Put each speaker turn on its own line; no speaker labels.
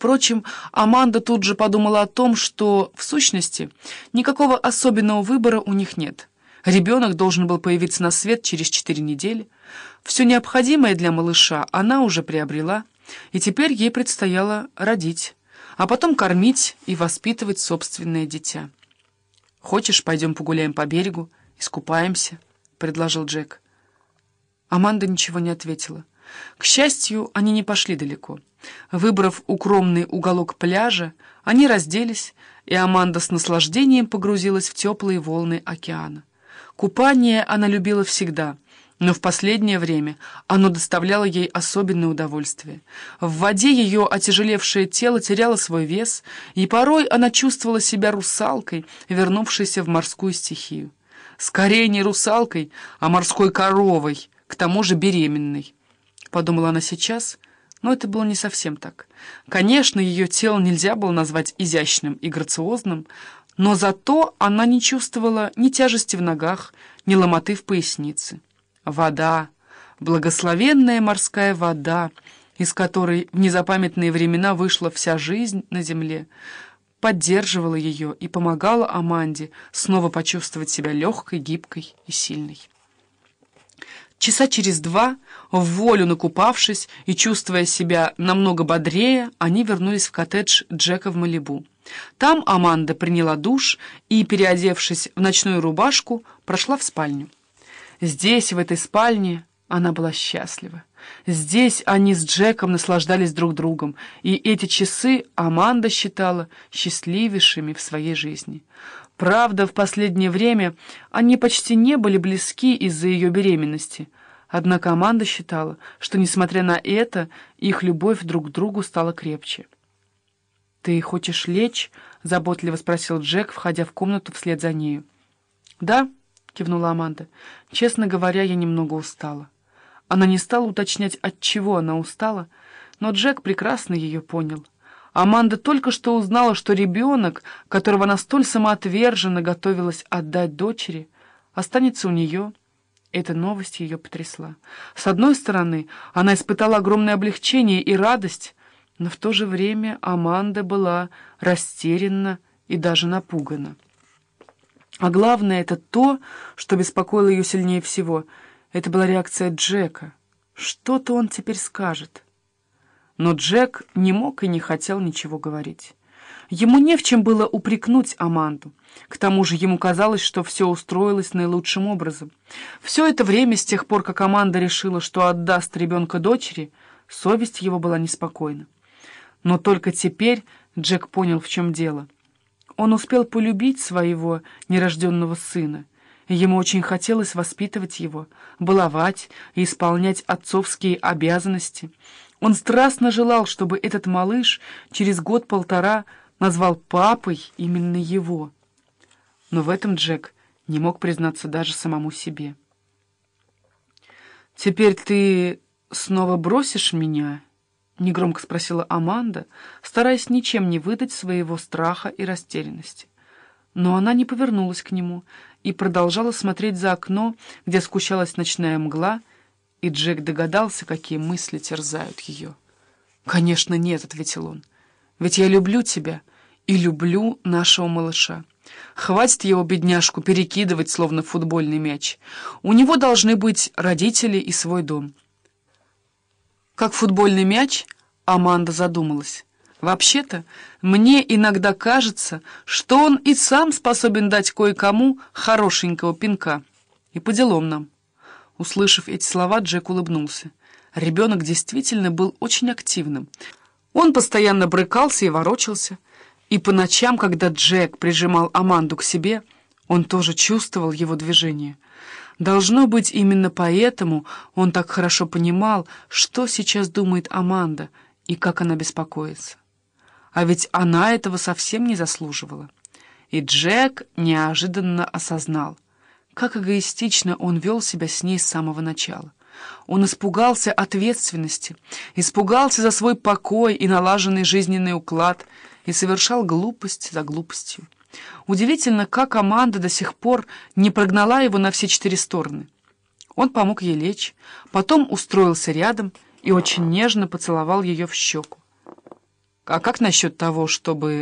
Впрочем, Аманда тут же подумала о том, что, в сущности, никакого особенного выбора у них нет. Ребенок должен был появиться на свет через четыре недели. Все необходимое для малыша она уже приобрела, и теперь ей предстояло родить, а потом кормить и воспитывать собственное дитя. «Хочешь, пойдем погуляем по берегу, искупаемся?» — предложил Джек. Аманда ничего не ответила. К счастью, они не пошли далеко. Выбрав укромный уголок пляжа, они разделись, и Аманда с наслаждением погрузилась в теплые волны океана. Купание она любила всегда, но в последнее время оно доставляло ей особенное удовольствие. В воде ее отяжелевшее тело теряло свой вес, и порой она чувствовала себя русалкой, вернувшейся в морскую стихию. Скорее не русалкой, а морской коровой, к тому же беременной. Подумала она сейчас, но это было не совсем так. Конечно, ее тело нельзя было назвать изящным и грациозным, но зато она не чувствовала ни тяжести в ногах, ни ломоты в пояснице. Вода, благословенная морская вода, из которой в незапамятные времена вышла вся жизнь на земле, поддерживала ее и помогала Аманде снова почувствовать себя легкой, гибкой и сильной. Часа через два, в волю накупавшись и чувствуя себя намного бодрее, они вернулись в коттедж Джека в Малибу. Там Аманда приняла душ и, переодевшись в ночную рубашку, прошла в спальню. Здесь, в этой спальне, она была счастлива. Здесь они с Джеком наслаждались друг другом, и эти часы Аманда считала счастливейшими в своей жизни. Правда, в последнее время они почти не были близки из-за ее беременности, однако Аманда считала, что, несмотря на это, их любовь друг к другу стала крепче. «Ты хочешь лечь?» — заботливо спросил Джек, входя в комнату вслед за нею. «Да», — кивнула Аманда. «Честно говоря, я немного устала». Она не стала уточнять, от чего она устала, но Джек прекрасно ее понял. Аманда только что узнала, что ребенок, которого она столь самоотверженно готовилась отдать дочери, останется у нее. Эта новость ее потрясла. С одной стороны, она испытала огромное облегчение и радость, но в то же время Аманда была растерянна и даже напугана. А главное, это то, что беспокоило ее сильнее всего. Это была реакция Джека. Что-то он теперь скажет. Но Джек не мог и не хотел ничего говорить. Ему не в чем было упрекнуть Аманду. К тому же ему казалось, что все устроилось наилучшим образом. Все это время, с тех пор, как Аманда решила, что отдаст ребенка дочери, совесть его была неспокойна. Но только теперь Джек понял, в чем дело. Он успел полюбить своего нерожденного сына. Ему очень хотелось воспитывать его, баловать и исполнять отцовские обязанности. Он страстно желал, чтобы этот малыш через год-полтора назвал папой именно его. Но в этом Джек не мог признаться даже самому себе. «Теперь ты снова бросишь меня?» — негромко спросила Аманда, стараясь ничем не выдать своего страха и растерянности. Но она не повернулась к нему и продолжала смотреть за окно, где скучалась ночная мгла, и Джек догадался, какие мысли терзают ее. «Конечно нет», — ответил он, — «ведь я люблю тебя и люблю нашего малыша. Хватит его, бедняжку, перекидывать, словно футбольный мяч. У него должны быть родители и свой дом». Как футбольный мяч, Аманда задумалась. Вообще-то, мне иногда кажется, что он и сам способен дать кое-кому хорошенького пинка. И по делам нам. Услышав эти слова, Джек улыбнулся. Ребенок действительно был очень активным. Он постоянно брыкался и ворочался. И по ночам, когда Джек прижимал Аманду к себе, он тоже чувствовал его движение — Должно быть, именно поэтому он так хорошо понимал, что сейчас думает Аманда и как она беспокоится. А ведь она этого совсем не заслуживала. И Джек неожиданно осознал, как эгоистично он вел себя с ней с самого начала. Он испугался ответственности, испугался за свой покой и налаженный жизненный уклад и совершал глупость за глупостью. Удивительно, как Аманда до сих пор не прогнала его на все четыре стороны. Он помог ей лечь, потом устроился рядом и очень нежно поцеловал ее в щеку. А как насчет того, чтобы